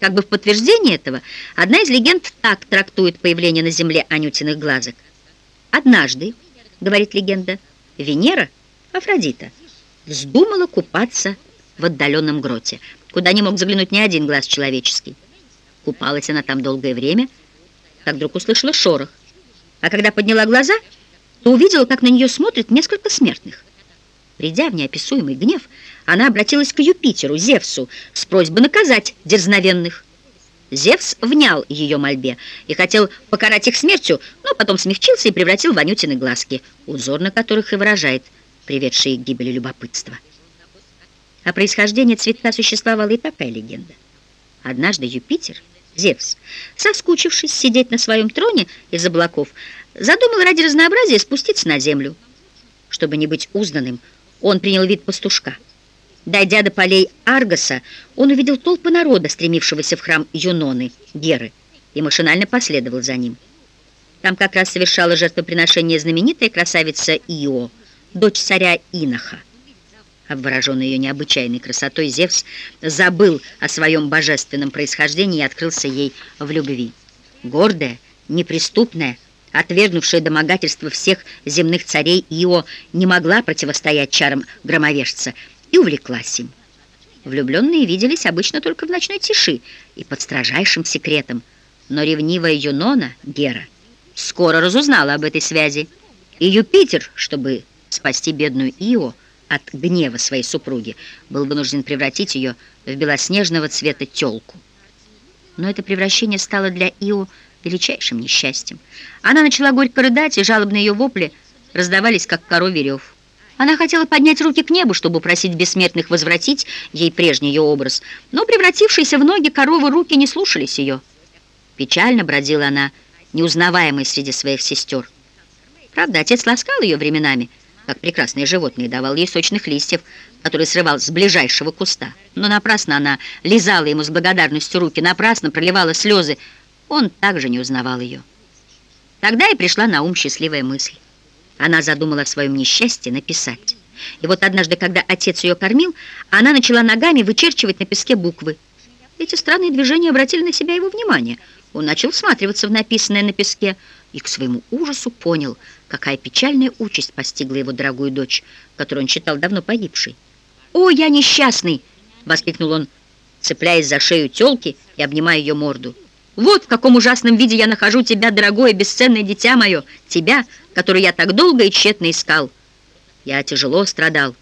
Как бы в подтверждение этого, одна из легенд так трактует появление на Земле Анютиных глазок. «Однажды, — говорит легенда, — Венера, Афродита, вздумала купаться в отдаленном гроте, куда не мог заглянуть ни один глаз человеческий. Купалась она там долгое время, как вдруг услышала шорох, а когда подняла глаза, то увидела, как на нее смотрит несколько смертных. Придя в неописуемый гнев, она обратилась к Юпитеру, Зевсу, с просьбой наказать дерзновенных. Зевс внял ее мольбе и хотел покарать их смертью, но потом смягчился и превратил в Анютины глазки, узор на которых и выражает приведшие к гибели любопытства. О происхождении цветка существовала и такая легенда. Однажды Юпитер, Зевс, соскучившись сидеть на своем троне из облаков, задумал ради разнообразия спуститься на землю. Чтобы не быть узнанным, он принял вид пастушка. Дойдя до полей Аргоса, он увидел толпы народа, стремившегося в храм Юноны, Геры, и машинально последовал за ним. Там как раз совершала жертвоприношение знаменитая красавица Ио, дочь царя Иноха. Обвороженный ее необычайной красотой, Зевс забыл о своем божественном происхождении и открылся ей в любви. Гордая, неприступная, отвергнувшая домогательство всех земных царей, Ио не могла противостоять чарам громовержца и увлеклась им. Влюбленные виделись обычно только в ночной тиши и под строжайшим секретом, но ревнивая Юнона, Гера, скоро разузнала об этой связи, и Юпитер, чтобы спасти бедную Ио от гнева своей супруги, был вынужден превратить ее в белоснежного цвета телку. Но это превращение стало для Ио величайшим несчастьем. Она начала горько рыдать, и жалобные ее вопли раздавались, как коровий рев. Она хотела поднять руки к небу, чтобы просить бессмертных возвратить ей прежний ее образ, но превратившиеся в ноги коровы руки не слушались ее. Печально бродила она, неузнаваемой среди своих сестер. Правда, отец ласкал ее временами, как прекрасные животные, давал ей сочных листьев, которые срывал с ближайшего куста. Но напрасно она лизала ему с благодарностью руки, напрасно проливала слезы, он также не узнавал ее. Тогда и пришла на ум счастливая мысль. Она задумала о своем несчастье написать. И вот однажды, когда отец ее кормил, она начала ногами вычерчивать на песке буквы. Эти странные движения обратили на себя его внимание. Он начал всматриваться в написанное на песке и к своему ужасу понял, какая печальная участь постигла его дорогую дочь, которую он считал давно погибшей. «О, я несчастный!» — воскликнул он, цепляясь за шею тёлки и обнимая ее морду. Вот в каком ужасном виде я нахожу тебя, дорогое, бесценное дитя мое, тебя, который я так долго и тщетно искал. Я тяжело страдал,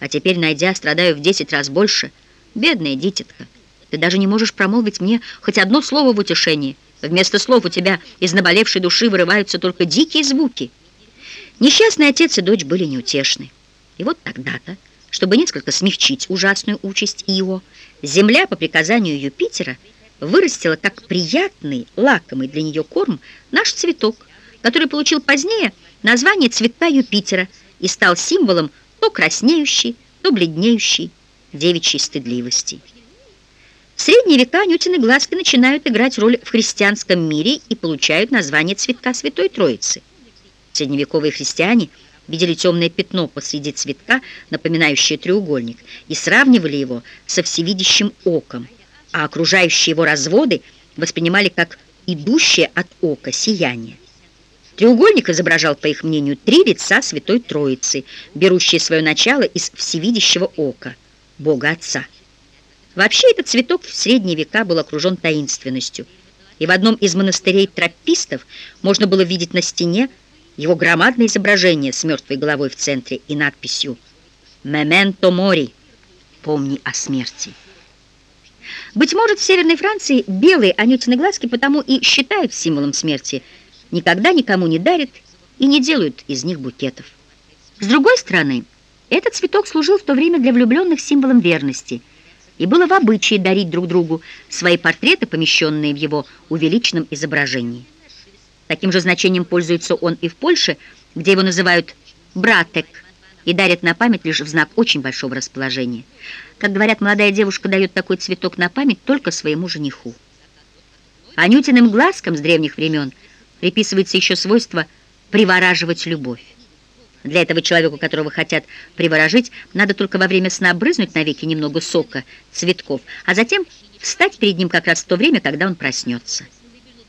а теперь, найдя, страдаю в десять раз больше. Бедная дитятка, ты даже не можешь промолвить мне хоть одно слово в утешении. Вместо слов у тебя из наболевшей души вырываются только дикие звуки. Несчастный отец и дочь были неутешны. И вот тогда-то, чтобы несколько смягчить ужасную участь Ио, земля по приказанию Юпитера – вырастила как приятный, лакомый для нее корм наш цветок, который получил позднее название цветка Юпитера и стал символом то краснеющей, то бледнеющей девичьей стыдливости. В средние века Анютины глазки начинают играть роль в христианском мире и получают название цветка Святой Троицы. Средневековые христиане видели темное пятно посреди цветка, напоминающее треугольник, и сравнивали его со всевидящим оком – а окружающие его разводы воспринимали как идущее от ока сияние. Треугольник изображал, по их мнению, три лица Святой Троицы, берущие свое начало из всевидящего ока, Бога Отца. Вообще этот цветок в средние века был окружен таинственностью, и в одном из монастырей тропистов можно было видеть на стене его громадное изображение с мертвой головой в центре и надписью «Мементо мори» — «Помни о смерти». Быть может, в Северной Франции белые анютины глазки потому и считают символом смерти, никогда никому не дарят и не делают из них букетов. С другой стороны, этот цветок служил в то время для влюбленных символом верности, и было в обычае дарить друг другу свои портреты, помещенные в его увеличенном изображении. Таким же значением пользуется он и в Польше, где его называют «братек», и дарят на память лишь в знак очень большого расположения. Как говорят, молодая девушка дает такой цветок на память только своему жениху. Анютиным глазкам с древних времен приписывается еще свойство привораживать любовь. Для этого человеку, которого хотят приворожить, надо только во время сна брызнуть на веки немного сока, цветков, а затем встать перед ним как раз в то время, когда он проснется.